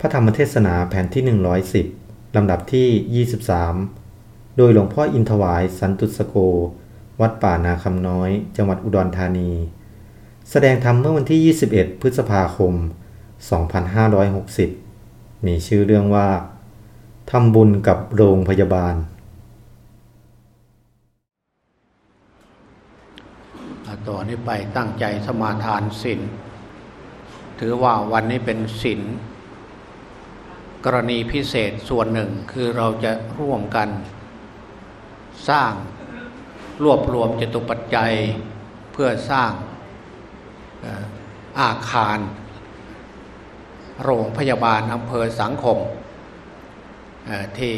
พระธรรมเทศนาแผ่นที่ 110 ลำดับที่ 23 โดยหลวงพ่ออินทวายสันตุสโก วัดป่านาคำน้อย จังหวัดอุดรธานี แสดงธรรมเมื่อวันที่ 21 พฤษภาคม 2560 มีชื่อเรื่องว่าทำบุญกับโรงพยาบาล ต่อนนี้ไปตั้งใจสมาทานศีล ถือว่าวันนี้เป็นศีล กรณีพิเศษส่วนหนึ่งคือเราจะร่วมกัน สร้างรวบรวมจตุปัจจัยเพื่อสร้างอาคาร โรงพยาบาลอำเภอสังคม ที่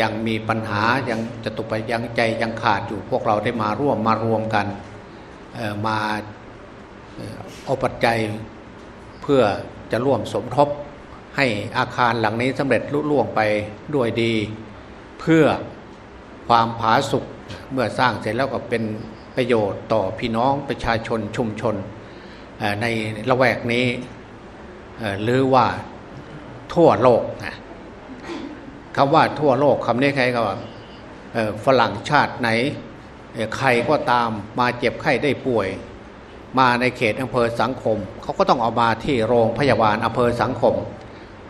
ยังมีปัญหายังจตุปัจยังใจยังขาดอยู่พวกเราได้มาร่วมมารวมกันมาเอาปัจจัยเพื่อจะร่วมสมทบ ให้อาคารหลังนี้สำเร็จลุล่วงไปด้วยดี เพื่อความผาสุกเมื่อสร้างเสร็จแล้วก็เป็นประโยชน์ต่อพี่น้องประชาชนชุมชนในละแวกนี้หรือว่าทั่วโลกคำว่าทั่วโลกคำนี้ใครก็ว่าฝรั่งชาติไหนใครก็ตามมาเจ็บไข้ได้ป่วย มาในเขตอำเภอสังคม เขาก็ต้องเอามาที่โรงพยาบาลอำเภอสังคม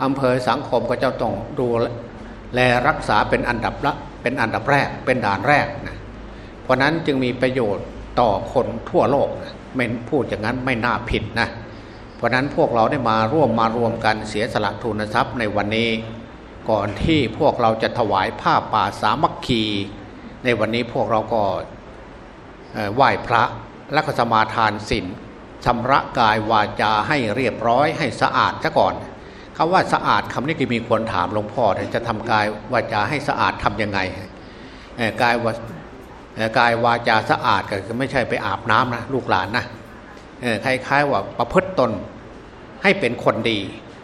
อำเภอสังคมก็จะต้องดูแลรักษาเป็นอันดับละเป็นอันดับแรกเป็นด่านแรกนะเพราะนั้นจึงมีประโยชน์ต่อคนทั่วโลกนะไม่พูดอย่างนั้นไม่น่าผิดนะเพราะนั้นพวกเราได้มาร่วมมารวมกันเสียสละทุนทรัพย์ในวันนี้ ก่อนที่พวกเราจะถวายผ้าป่าสามัคคี ในวันนี้พวกเราก็ไหว้พระและก็สมาทานศีลชำระกายวาจาให้เรียบร้อยให้สะอาดซะก่อน คำว่าสะอาดคำนี้ก็มีคนถามหลวงพ่อจะทำกายวาจาให้สะอาดทํำยังไงกายวากายวาจาสะอาดก็คือไม่ใช่ไปอาบน้ำนะลูกหลานนะคล้ายๆว่าประพฤติตนให้เป็นคนดี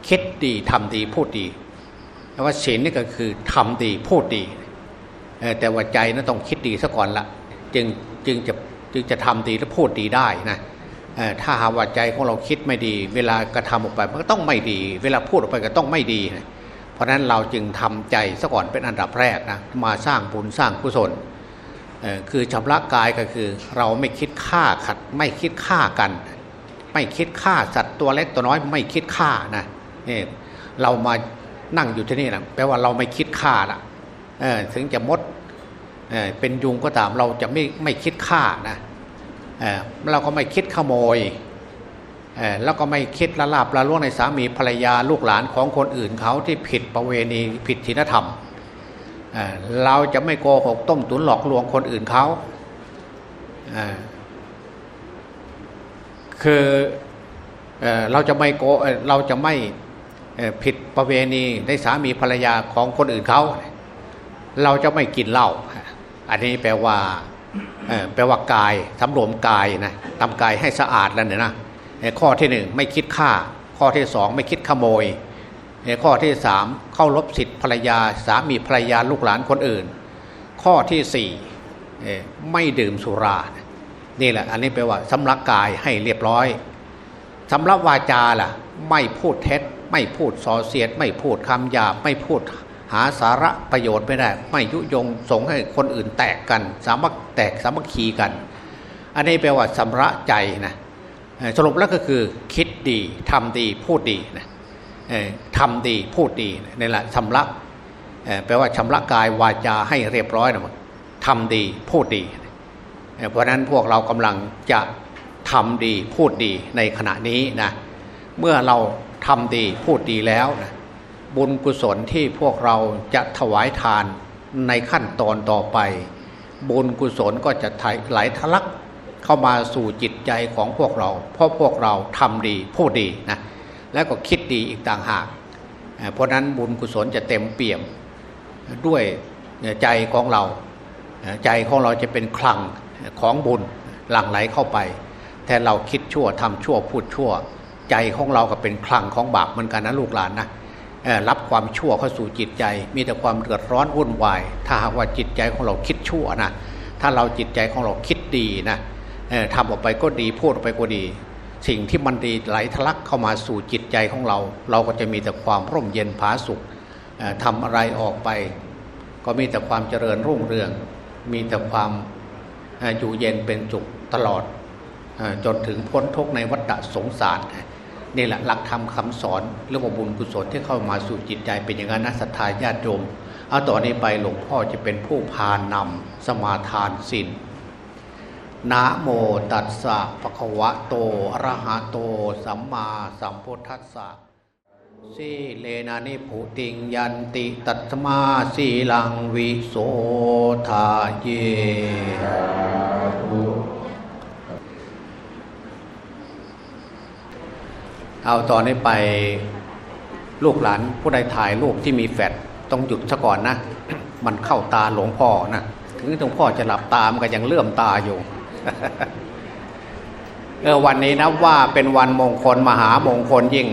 คิดดีทำดีพูดดีแต่ว่าศีลนี่ก็คือทำดีพูดดีแต่ว่าใจนั้นต้องคิดดีซะก่อนละจึงจึงจะจึงจะทำดีและพูดดีได้นะ ถ้าหาว่าใจของเราคิดไม่ดี เวลากระทำออกไปมันก็ต้องไม่ดี เวลาพูดออกไปก็ต้องไม่ดีเพราะฉะนั้นเราจึงทำใจซะก่อนเป็นอันดับแรกนะมาสร้างบุญสร้างกุศลคือชำระกายก็คือ เราไม่คิดฆ่าขัดไม่คิดฆ่ากัน ไม่คิดฆ่าสัตว์ตัวเล็กตัวน้อยไม่คิดฆ่านะนี่เรามานั่งอยู่ที่นี่นะแปลว่าเราไม่คิดฆ่าละถึงจะมดเป็นยุงก็ตามเราจะไม่ไม่คิดฆ่านะ เราก็ไม่คิดขโมยแล้วก็ไม่คิดละลาบละล่วงในสามีภรรยาลูกหลานของคนอื่นเขาที่ผิดประเวณีผิดศีลธรรมเราจะไม่โกหกต้มตุนหลอกลวงคนอื่นเขาคือเราจะไม่โกเราจะไม่ผิดประเวณีในสามีภรรยาของคนอื่นเขา เราจะไม่กินเหล้าอันนี้แปลว่า แปลว่ากายสำรวมกายนะทำกายให้สะอาดแล้วเนี่ยนะข้อที่หนึ่งไม่คิดฆ่า ข้อที่สองไม่คิดขโมยข้อที่สามเข้ารบสิทธิภรรยาสามีภรรยาลูกหลานคนอื่น ข้อที่สี่ไม่ดื่มสุรา นี่แหละ อันนี้แปลว่าสำลักกายให้เรียบร้อยสำลักวาจาล่ะ ไม่พูดเท็จ ไม่พูดส่อเสียด ไม่พูดคำหยาบไม่พูด หาสาระประโยชน์ไม่ได้ ไม่ยุยงส่งให้คนอื่นแตกกัน สามัคแตกสามัคคีกัน อันนี้แปลว่าสำระใจนะสรุปแล้วก็คือคิดดีทำดีพูดดีนะทำดีพูดดีนี่แหละชำระแปลว่าชำระกายวาจาให้เรียบร้อยนะทำดีพูดดี เพราะนั้นพวกเรากำลังจะทำดีพูดดีในขณะนี้นะเมื่อเราทำดีพูดดีแล้วนะ บุญกุศลที่พวกเราจะถวายทานในขั้นตอนต่อไป บุญกุศลก็จะไหลทะลักเข้ามาสู่จิตใจของพวกเรา เพราะพวกเราทำดีพูดดีนะแล้วก็คิดดีอีกต่างหาก เพราะนั้นบุญกุศลจะเต็มเปี่ยมด้วยใจของเรา ใจของเราจะเป็นคลังของบุญหลั่งไหลเข้าไปแทนเราคิดชั่วทำชั่วพูดชั่ว ใจของเราก็เป็นคลังของบาปเหมือนกันนะลูกหลานนะ รับความชั่วเข้าสู่จิตใจ มีแต่ความเดือดร้อนวุ่นวาย ถ้าหากว่าจิตใจของเราคิดชั่วนะถ้าเราจิตใจของเราคิดดีนะทำออกไปก็ดีพูดออกไปก็ดี สิ่งที่มันดีไหลทะลักเข้ามาสู่จิตใจของเรา เราก็จะมีแต่ความร่มเย็นผาสุขทำอะไรออกไป ก็มีแต่ความเจริญรุ่งเรือง มีแต่ความอยู่เย็นเป็นจุกตลอดจนถึงพ้นทุกในวัฏสงสาร นี่แหละหลักธรรมคาสอนเรื่องบุญกุศลที่เข้ามาสู่จิตใจเป็นอย่างนั้นนะศรัทธาญาติโยมเอาต่อนนี้ไปหลวงพ่อจะเป็นผู้พานำสมาทานศีลนะโมตัสสะภะคะวะโตอะระหะโต สัมมาสัมพุทธัสสะสีเลนานิพุติงยันติตัตมาสีลังวิโสทาเย เอาตอนนี้ไปลูกหลานผู้ใดถ่ายรูปที่มีแฟดต้องหยุดซะก่อนนะ มันเข้าตาหลวงพ่อนะถึงหลวงพ่อจะหลับตามก็ยังเลื่อมตาอยู่เออวันนี้นะว่าเป็นวันมงคลมหามงคลยิ่ง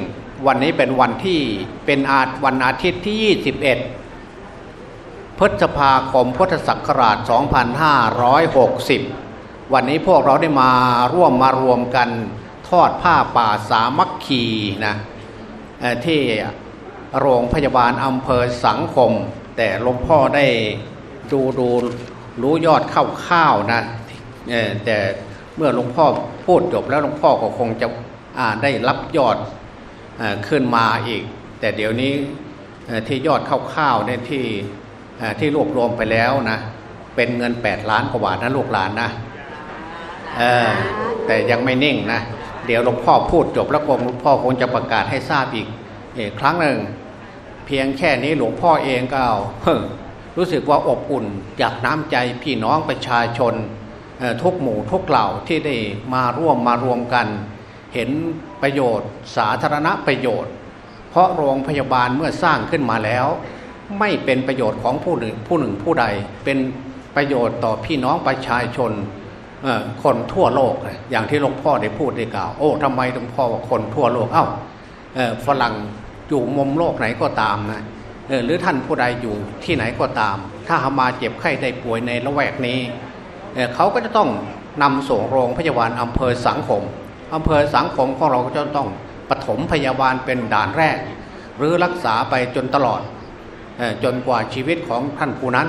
วันนี้เป็นวันที่เป็นอาทวันอาทิตย์ที่ 21 พฤษภาคมพุทธศักราช 2560 วันนี้พวกเราได้มาร่วมมารวมกัน ทอดผ้าป่าสามัคคีนะที่โรงพยาบาลอำเภอสังคม แต่หลวงพ่อได้ดูดูรู้ยอดข้าวๆนะแต่เมื่อหลวงพ่อพูดจบแล้วหลวงพ่อก็คงจะได้รับยอดขึ้นมาอีก แต่เดี๋ยวนี้ที่ยอดข้าวๆเนี่ยที่ที่รวบรวมไปแล้วนะ เป็นเงิน 8 ล้านกว่าบาทนะลูกหลานนะแต่ยังไม่นิ่งนะ เดี๋ยวหลวงพ่อพูดจบแล้วคงหลวงพ่อคงจะประกาศให้ทราบอีกอีกครั้งหนึ่ง เพียงแค่นี้หลวงพ่อเองก็รู้สึกว่าอบอุ่นจากน้ำใจพี่น้องประชาชนทุกหมู่ทุกเหล่าที่ได้มาร่วมมารวมกัน เห็นประโยชน์ สาธารณประโยชน์ เพราะโรงพยาบาลเมื่อสร้างขึ้นมาแล้ว ไม่เป็นประโยชน์ของผู้หนึ่งผู้หนึ่งผู้ใด เป็นประโยชน์ต่อพี่น้องประชาชน คนทั่วโลก อย่างที่หลวงพ่อได้พูดได้กล่าว โอ้ทำไมหลวงพ่อว่าคนทั่วโลก เอ้าฝรั่งอยู่มุมโลกไหนก็ตามนะหรือท่านผู้ใดอยู่ที่ไหนก็ตาม ถ้าหามาเจ็บไข้ได้ป่วยในละแวกนี้เขาก็จะต้องนำส่งโรงพยาบาลอำเภอสังคมอำเภอสังคมของเราก็จะต้องปฐมพยาบาลเป็นด่านแรก หรือรักษาไปจนตลอดจนกว่าชีวิตของท่านผู้นั้น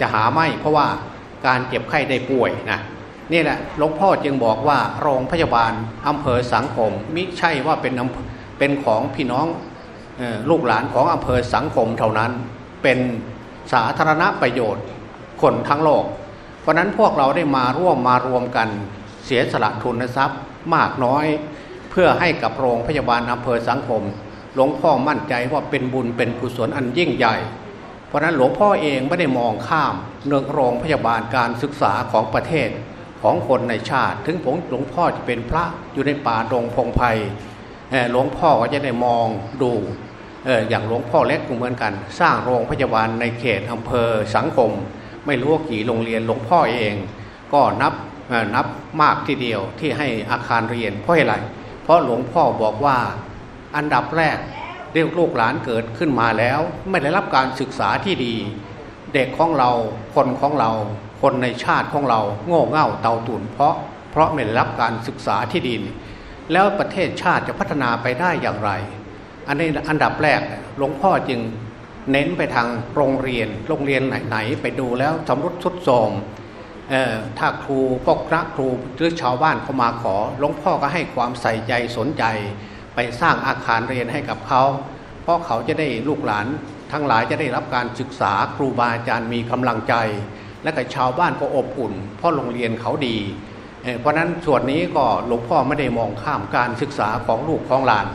จะหาไม่เพราะว่า การเจ็บไข้ได้ป่วยนะนี่แหละหลวงพ่อจึงบอกว่าโรงพยาบาลอำเภอสังคมมิใช่ว่าเป็นเป็นของพี่น้องลูกหลานของอำเภอสังคมเท่านั้นเป็นสาธารณประโยชน์คนทั้งโลก เพราะนั้นพวกเราได้มาร่วมมารวมกันเสียสละทุนทรัพย์มากน้อย เพื่อให้กับโรงพยาบาลอำเภอสังคม หลวงพ่อมั่นใจว่าเป็นบุญเป็นกุศลอันยิ่งใหญ่ เพราะนั้นหลวงพ่อเองไม่ได้มองข้ามเรื่องโรงพยาบาลการศึกษาของประเทศของคนในชาติ ถึงผมหลวงพ่อจะเป็นพระอยู่ในป่าดงพงไพ่หลวงพ่อก็จะได้มองดูอย่างหลวงพ่อเล็กเหมือนกัน สร้างโรงพยาบาลในเขตอำเภอสังคม ไม่รู้กี่โรงเรียนหลวงพ่อเอง ก็นับนับมากทีเดียวที่ให้อาคารเรียนเพราะอะไร เพราะหลวงพ่อบอกว่าอันดับแรก เรียกลูกหลานเกิดขึ้นมาแล้ว ไม่ได้รับการศึกษาที่ดี เด็กของเราคนของเรา คนในชาติของเราโง่เง่าเตาตุนเพราะเพราะไม่ได้รับการศึกษาที่ดี แล้วประเทศชาติจะพัฒนาไปได้อย่างไร อันนี้อันดับแรกหลวงพ่อจึงเน้นไปทางโรงเรียน โรงเรียนไหนๆไปดูแล้วสำรุดสุดโทมถ้าครูพวกพระครูหรือชาวบ้านเขามาขอหลวงพ่อก็ให้ความใส่ใจสนใจ ไปสร้างอาคารเรียนให้กับเขา เพราะเขาจะได้ลูกหลาน ทั้งหลายจะได้รับการศึกษาครูบาอาจารย์มีกำลังใจ และก็ชาวบ้านก็อบอุ่น เพราะโรงเรียนเขาดี เพราะนั้นส่วนนี้ก็หลวงพ่อไม่ได้มองข้ามการศึกษาของลูกของหลาน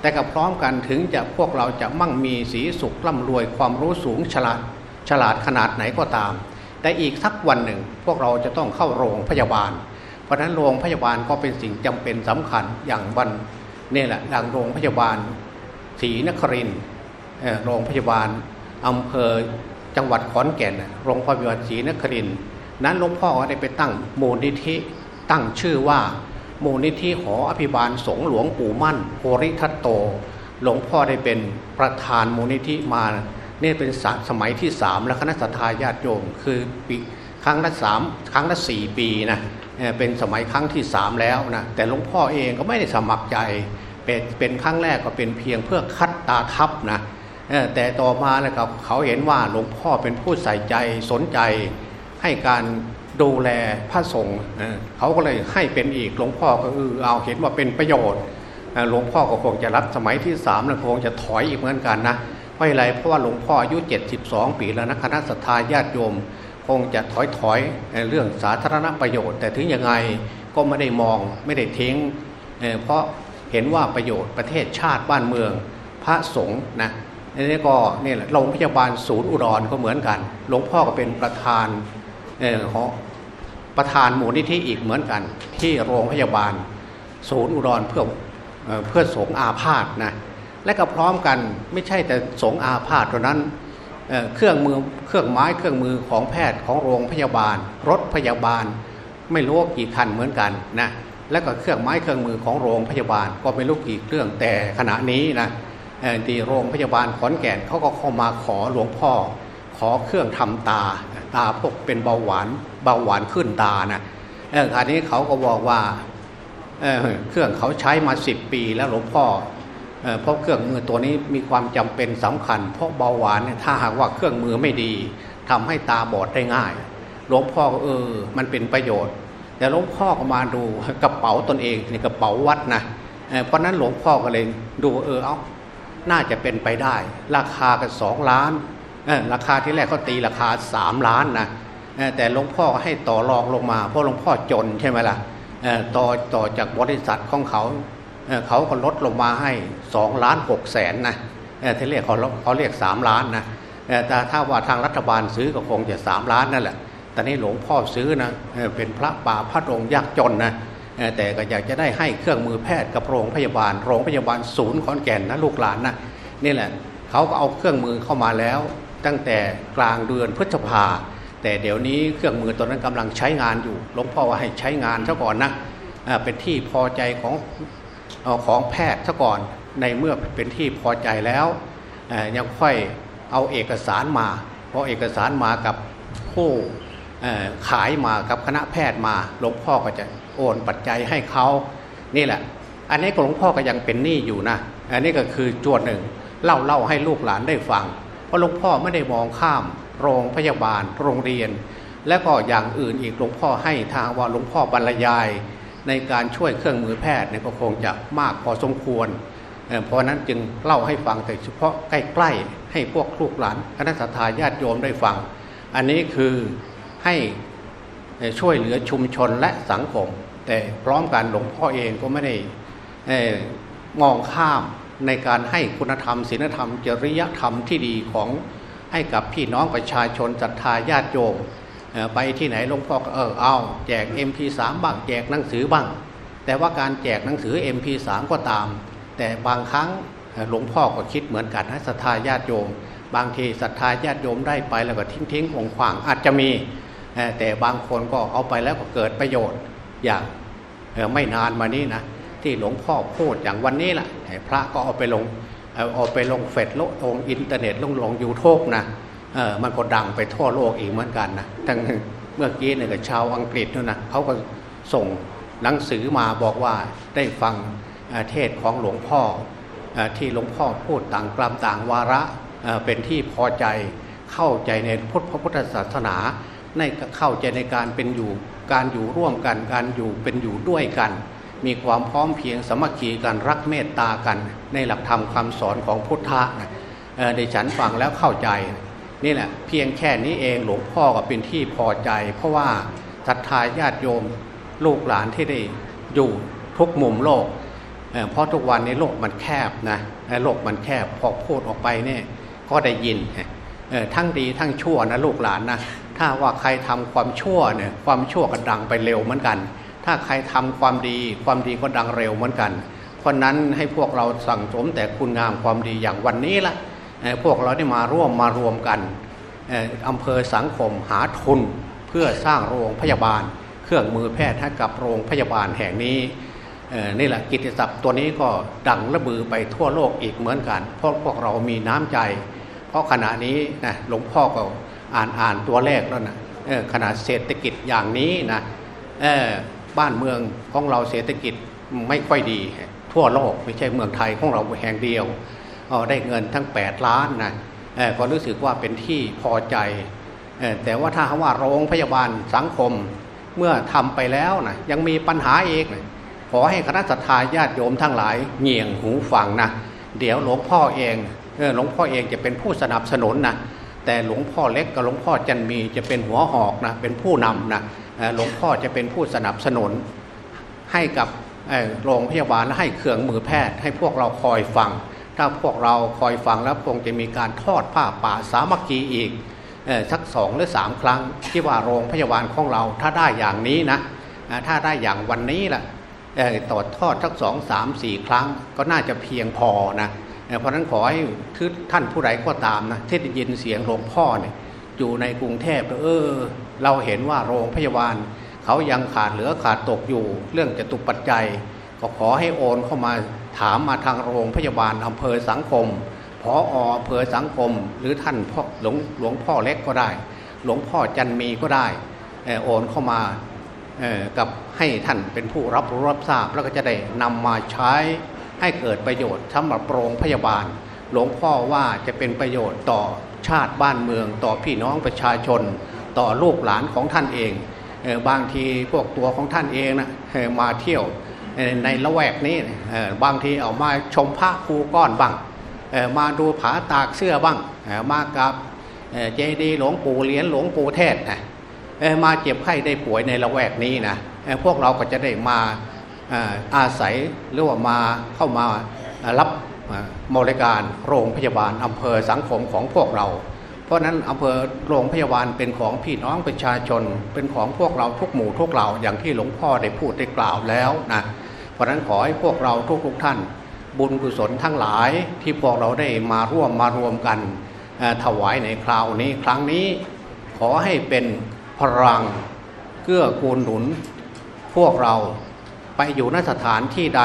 แต่กับพร้อมกันถึงจะพวกเราจะมั่งมีสีสุขร่ำรวยความรู้สูงฉลาดฉลาดขนาดไหนก็ตาม แต่อีกสักวันหนึ่งพวกเราจะต้องเข้าโรงพยาบาล เพราะนั้นโรงพยาบาลก็เป็นสิ่งจำเป็นสำคัญอย่างวัน นี่แหละดังโรงพยาบาลศรีนครินโรงพยาบาลอำเภอจังหวัดขอนแก่นโรงพยาบาลศรีนครินนั้นหลวงพ่อได้ไปตั้งมูลนิธิตั้งชื่อว่ามูลนิธิหออภิบาลสงหลวงปู่มั่นโพริทัตโต หลวงพ่อได้เป็นประธานมูลนิธิมาเนี่ยเป็นสมัยที่สามแล้วคณะสัตยาญาติโยมคือปีครั้งละสามครั้งละสี่ปีนะ เป็นสมัยครั้งที่สามแล้วนะแต่หลวงพ่อเองก็ไม่ได้สมัครใจเป็นเป็นครั้งแรกก็เป็นเพียงเพื่อคัดตาทับนะแต่ต่อมาแล้วครับเขาเห็นว่าหลวงพ่อเป็นผู้ใส่ใจสนใจให้การดูแลพระสงฆ์เขาก็เลยให้เป็นอีกหลวงพ่อก็เออเอาเห็นว่าเป็นประโยชน์หลวงพ่อก็คงจะรับสมัยที่สามแล้วคงจะถอยอีกเหมือนกันนะเพราะอะไรเพราะว่าหลวงพ่ออายุ 72 ปีแล้วนะคณะสัตยาญาติโยม คงจะถอยถอยเรื่องสาธารณประโยชน์ แต่ถึงยังไงก็ไม่ได้มองไม่ได้ทิ้ง เพราะเห็นว่าประโยชน์ประเทศชาติบ้านเมืองพระสงฆ์นะนี่ก็นี่แหละโรงพยาบาลศูนย์อุดรก็เหมือนกัน หลวงพ่อก็เป็นประธานของประธานมูลนิธิอีกเหมือนกัน ที่โรงพยาบาลศูนย์อุดรเพื่อเพื่อสงอาพาธนะและก็พร้อมกันไม่ใช่แต่สงอาพาธเท่านั้น เครื่องมือเครื่องไม้เครื่องมือของแพทย์ของโรงพยาบาล รถพยาบาล ไม่รู้กี่คันเหมือนกันนะและก็เครื่องไม้เครื่องมือของโรงพยาบาล ก็ไม่รู้กี่เครื่องแต่ขณะนี้นะที่โรงพยาบาลขอนแก่นเขาก็เข้ามาขอหลวงพ่อ ขอเครื่องทำตาตาพวกเป็นเบาหวานเบาหวานขึ้นตานะอออันนี้เขาก็บอกว่าเเครื่องเขาใช้มาสิบปีแล้วหลวงพ่อ เพราะเครื่องมือตัวนี้มีความจำเป็นสำคัญ เพราะเบาหวานเนี่ยถ้าหากว่าเครื่องมือไม่ดีทำให้ตาบอดได้ง่ายหลวงพ่อเออ มันเป็นประโยชน์ แต่หลวงพ่อก็มาดูกระเป๋าตนเองในกระเป๋าวัดนะเพราะนั้นหลวงพ่อก็เลยดูเออเอาน่าจะเป็นไปได้ ราคากันสองล้านราคาที่แรกเขาตีราคาสามล้านนะแต่หลวงพ่อให้ต่อรองลงมา เพราะหลวงพ่อจนใช่ไหมล่ะต่อต่อจากบริษัทของเขา เขาก็ลดลงมาให้สองล้านหกแสนนะที่เรียกเขาเขาเรียกสามล้านนะแต่ถ้าว่าทางรัฐบาลซื้อก็คงจะสามล้านนั่นแหละแต่นี่หลวงพ่อซื้อนะเป็นพระป่าพระองค์ยากจนนะแต่ก็อยากจะได้ให้เครื่องมือแพทย์กับโรงพยาบาล โรงพยาบาลศูนย์ขอนแก่นนะลูกหลานนะนี่แหละเขาก็เอาเครื่องมือเข้ามาแล้ว ตั้งแต่กลางเดือนพฤษภา แต่เดี๋ยวนี้เครื่องมือตัวนั้นกำลังใช้งานอยู่หลวงพ่อว่าให้ใช้งานซะก่อนนะเป็นที่พอใจของ เอาของแพทย์ซะก่อนในเมื่อเป็นที่พอใจแล้วยังค่อยเอาเอกสารมา เพราะเอกสารมากับผู้ขายมากับคณะแพทย์มาหลวงพ่อก็จะโอนปัจจัยให้เขานี่แหละ อันนี้หลวงพ่อก็ยังเป็นหนี้อยู่นะอันนี้ก็คือจวดหนึ่งเล่าเล่าให้ลูกหลานได้ฟัง เพราะหลวงพ่อไม่ได้มองข้าม โรงพยาบาลโรงเรียน และก็อย่างอื่นอีกหลวงพ่อให้ทางว่าหลวงพ่อบรรยาย ในการช่วยเครื่องมือแพทย์เนี่ยก็คงจะมากพอสมควร เพราะนั้นจึงเล่าให้ฟังแต่เฉพาะใกล้ๆ ให้พวกลูกหลานคณะสัตยาญาติโยมได้ฟัง อันนี้คือให้ช่วยเหลือชุมชนและสังคม แต่พร้อมกันหลวงพ่อเองก็ไม่ได้มองข้ามในการให้คุณธรรมศีลธรรม จริยธรรมที่ดีของให้กับพี่น้องประชาชนศรัทธาญาติโยม ไปที่ไหนหลวงพ่อก็เออเอาแจก MP3 บ้างแจกหนังสือบ้าง แต่ว่าการแจกหนังสือ MP3 ก็ตาม แต่บางครั้งหลวงพ่อก็คิดเหมือนกันให้ศรัทธาญาติโยม บางทีศรัทธาญาติโยมได้ไปแล้วก็ทิ้งทิ้งขว้างขว้างอาจจะมี แต่บางคนก็เอาไปแล้วก็เกิดประโยชน์อย่างไม่นานมานี้นะที่หลวงพ่อพูดอย่างวันนี้แหละพระก็เอาไปลงเอาไปลงเฟซลงอินเทอร์เน็ตลงลงยูทูบนะ เออมันก็ดังไปทั่วโลกอีกเหมือนกันนะทั้งเมื่อกี้เนี่ยกับชาวอังกฤษนู่นนะเขาก็ส่งหนังสือมาบอกว่าได้ฟังเทศของหลวงพ่อที่หลวงพ่อพูดต่างกลัมต่างวาระเป็นที่พอใจเข้าใจในพุทธพระพุทธศาสนาในเข้าใจในการเป็นอยู่การอยู่ร่วมกันการอยู่เป็นอยู่ด้วยกัน มีความพร้อมเพียงสมัคคีกันรักเมตตากัน ในหลักธรรมคำสอนของพุทธะในฉันฟังแล้วเข้าใจ นี่แหละเพียงแค่นี้เองหลวงพ่อก็เป็นที่พอใจ เพราะว่าศรัทธาญาติโยมลูกหลานที่ได้อยู่ทุกมุมโลกเพราะทุกวันในโลกมันแคบนะโลกมันแคบพอพูดออกไปเนี่ยก็ได้ยินทั้งดีทั้งชั่วนะลูกหลานนะถ้าว่าใครทำความชั่วเนี่ยความชั่วก็ดังไปเร็วเหมือนกัน ถ้าใครทำความดีความดีก็ดังเร็วเหมือนกัน เพราะนั้นให้พวกเราสั่งสมแต่คุณงามความดีอย่างวันนี้ละ พวกเราได้มาร่วมมารวมกันอำเภอสังคมหาทุนเพื่อสร้างโรงพยาบาล เครื่องมือแพทย์ให้กับโรงพยาบาลแห่งนี้นี่แหละกิตติศัพท์ตัวนี้ก็ดังระบือไปทั่วโลกอีกเหมือนกัน เพราะพวกเรามีน้ำใจ เพราะขณะนี้นะหลวงพ่อก็อ่านอ่านตัวเลขแล้วนะขนาดเศรษฐกิจอย่างนี้นะบ้านเมืองของเราเศรษฐกิจไม่ค่อยดี ทั่วโลกไม่ใช่เมืองไทยของเราแห่งเดียว เออได้เงินทั้ง 8 ล้านนะเออก็รู้สึกว่าเป็นที่พอใจอแต่ว่าถ้าว่าโรงพยาบาลสังคมเมื่อทำไปแล้วนะยังมีปัญหาเองนะขอให้คณะสัตยาญาติโยมทั้งหลายเงี่ยงหูฟังนะเดี๋ยวหลวงพ่อเองหลวงพ่อเองจะเป็นผู้สนับสนุนนะแต่หลวงพ่อเล็กกับหลวงพ่อจันมีจะเป็นหัวหอกนะเป็นผู้นำนะหลวงพ่อจะเป็นผู้สนับสนุน ให้กับโรงพยาบาลและให้เครื่องมือแพทย์ ให้พวกเราคอยฟัง ถ้าพวกเราคอยฟังแล้วคงจะมีการทอดผ้าป่าสามัคคีอีกสักสองหรือสามครั้งที่ว่าโรงพยาบาลของเราถ้าได้อย่างนี้นะถ้าได้อย่างวันนี้แหละต่อทอดสักสองสามสี่ครั้งก็น่าจะเพียงพอนะเอเพราะฉะนั้นขอให้ท่านผู้ใดก็ตามนะที่ได้ยินเสียงหลวงพ่อเนี่ยอยู่ในกรุงเทพเออ เราเห็นว่าโรงพยาบาล เขายังขาดเหลือขาดตกอยู่ เรื่องจตุปัจจัย ก็ขอให้โอนเข้ามา ถามมาทางโรงพยาบาลอำเภอสังคมพออำเภอสังคม หรือท่านพ่อหลวงหลวงพ่อเล็กก็ได้ หลวงพ่อจันมีก็ได้โอนเข้ามากับให้ท่านเป็นผู้รับรู้รับทราบ แล้วก็จะได้นำมาใช้ให้เกิดประโยชน์สำหรับโรงพยาบาล หลวงพ่อว่าจะเป็นประโยชน์ต่อชาติบ้านเมือง ต่อพี่น้องประชาชน ต่อลูกหลานของท่านเองเออบางทีพวกตัวของท่านเองนะมาเที่ยว ในละแวกนี้บางทีเอามาชมพระครูก้อนบ้างมาดูผาตากเสื้อบ้างมากับเจดีหลวงปู่เหรียญหลวงปู่เทศนะมาเจ็บไข้ได้ป่วยในละแวกนี้นะพวกเราก็จะได้มาอาศัยหรือว่ามาเข้ามารับบริการโรงพยาบาลอำเภอสังคมของพวกเรา เพราะนั้นอำเภอโรงพยาบาลเป็นของพี่น้องประชาชนเป็นของพวกเราทุกหมู่ทุกเหล่าอย่างที่หลวงพ่อได้พูดได้กล่าวแล้วนะ เพราะฉะนั้นขอให้พวกเราทุกๆท่าน บุญกุศลทั้งหลายที่พวกเราได้มาร่วมมารวมกันถวายในคราวนี้ครั้งนี้ ขอให้เป็นพลังเกื้อกูลหนุน พวกเราไปอยู่ณสถานที่ใด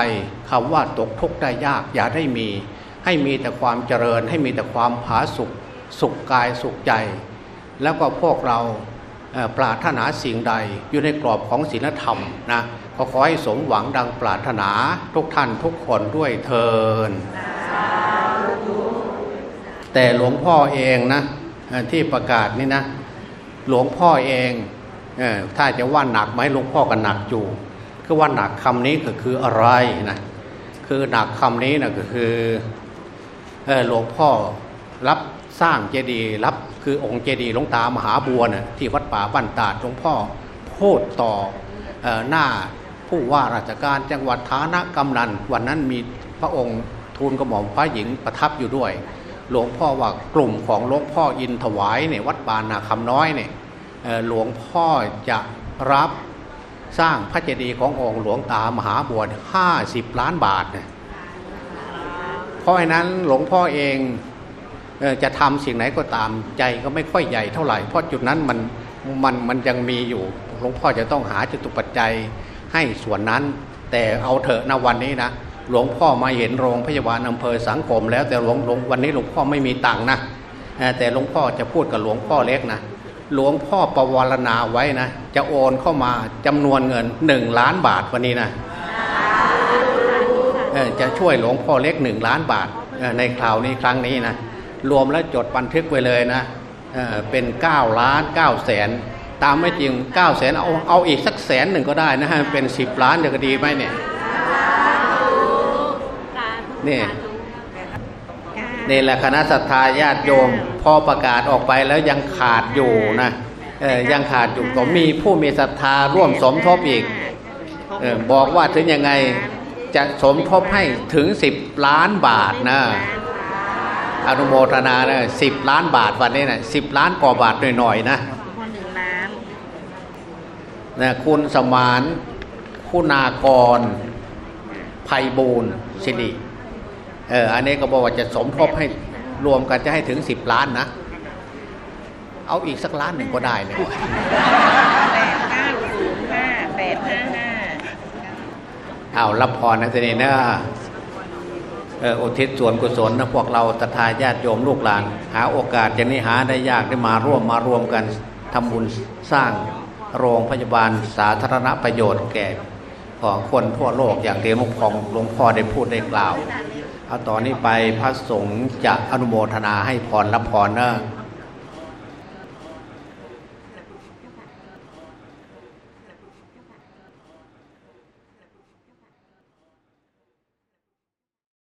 คำว่าตกทุกข์ได้ยากอย่าได้มี ให้มีแต่ความเจริญ ให้มีแต่ความผาสุกสุขกายสุขใจ แล้วก็พวกเราปรารถนาสิ่งใดอยู่ในกรอบของศีลธรรมนะ ก็ขอให้สมหวังดังปรารถนาทุกท่านทุกคนด้วยเทิน แต่หลวงพ่อเองนะที่ประกาศนี่นะ หลวงพ่อเองถ้าจะว่าหนักไหมหลวงพ่อก็หนักอยู่คือว่าหนักคำนี้ก็คืออะไรนะคือหนักคำนี้นะก็คืออหลวงพ่อรับสร้างเจดีย์รับคือองค์เจดีย์หลวงตามหาบัวนะ่ะที่วัดป่าบ้านตาดหลวงพ่อพูดต่อออหน้า ผู้ว่าราชการจังหวัดฐานะกำนันวันนั้นมีพระองค์ทูลกระหม่อมพระหญิงประทับอยู่ด้วย หลวงพ่อว่ากลุ่มของหลวงพ่ออินถวายเนี่ยวัดบานนาคำน้อยเนี่ยหลวงพ่อจะรับสร้างพระเจดีย์ขององค์หลวงตามหาบัวห้าสิบล้านบาทเนี่ยเพราะฉะนั้นหลวงพ่อเองจะทำสิ่งไหนก็ตามใจก็ไม่ค่อยใหญ่เท่าไหร่เพราะจุดนั้นมันมันมันยังมีอยู่หลวงพ่อจะต้องหาจตุปัจจัย ให้ส่วนนั้น แต่เอาเถอะนะวันนี้นะหลวงพ่อมาเห็นโรงพยาบาลอำเภอสังคม แล้วแต่หลวงหลวงวันนี้หลวงพ่อไม่มีตังค์นะแต่หลวงพ่อจะพูดกับหลวงพ่อเล็กนะหลวงพ่อประวารณาไว้นะ จะโอนเข้ามาจำนวนเงินหนึ่งล้านบาทวันนี้นะจะช่วยหลวงพ่อเล็กหนึ่งล้านบาทในคราวนี้ครั้งนี้นะรวมแล้วจดบันทึกไว้เลยนะเอ่อเป็น9ล้าน9แสน ตามไม่จริง9แสนเอาเอาอีกสักแสนหนึ่งก็ได้นะฮะเป็น10ล้านเดี๋ยวก็ดีไหมเนี่ยนี่นี่แหละคณะสัตยาญาติโยม พอประกาศออกไปแล้วยังขาดอยู่นะเออยังขาดอยู่ก็มีผู้มีศรัทธาร่วมสมทบอีกเออบอกว่าถึงยังไงจะสมทบให้ถึง 10 ล้านบาทนะอนุโมทนานะสิบล้านบาทวันนี้นะสิบล้านกว่าบาทหน่อยๆนะคนหนึ่งล้าน นะคุณสมานคุณากรไพบูลย์สิริเอออันนี้ก็บอกว่าจะสมทบให้รวมกันจะให้ถึงสิบล้านนะ เอาอีกสักล้านหนึ่งก็ได้เลยแปดเก้าศูนย์ห้าแปดห้าห้าเอารับพรนะทีนี้นะเอออุทิศส่วนกุศลนะพวกเราศรัทธาญาติโยมลูกหลาน หาโอกาสอย่างนี้หาได้ยากได้มาร่วมมารวมกันทำบุญสร้าง โรงพยาบาลสาธารณประโยชน์แก่ของคนทั่วโลกอย่างที่หลวงพ่อหลวงพ่อได้พูดได้กล่าว เอาตอนนี้ไปพระสงฆ์จะอนุโมทนาให้พรรับพรเนอะ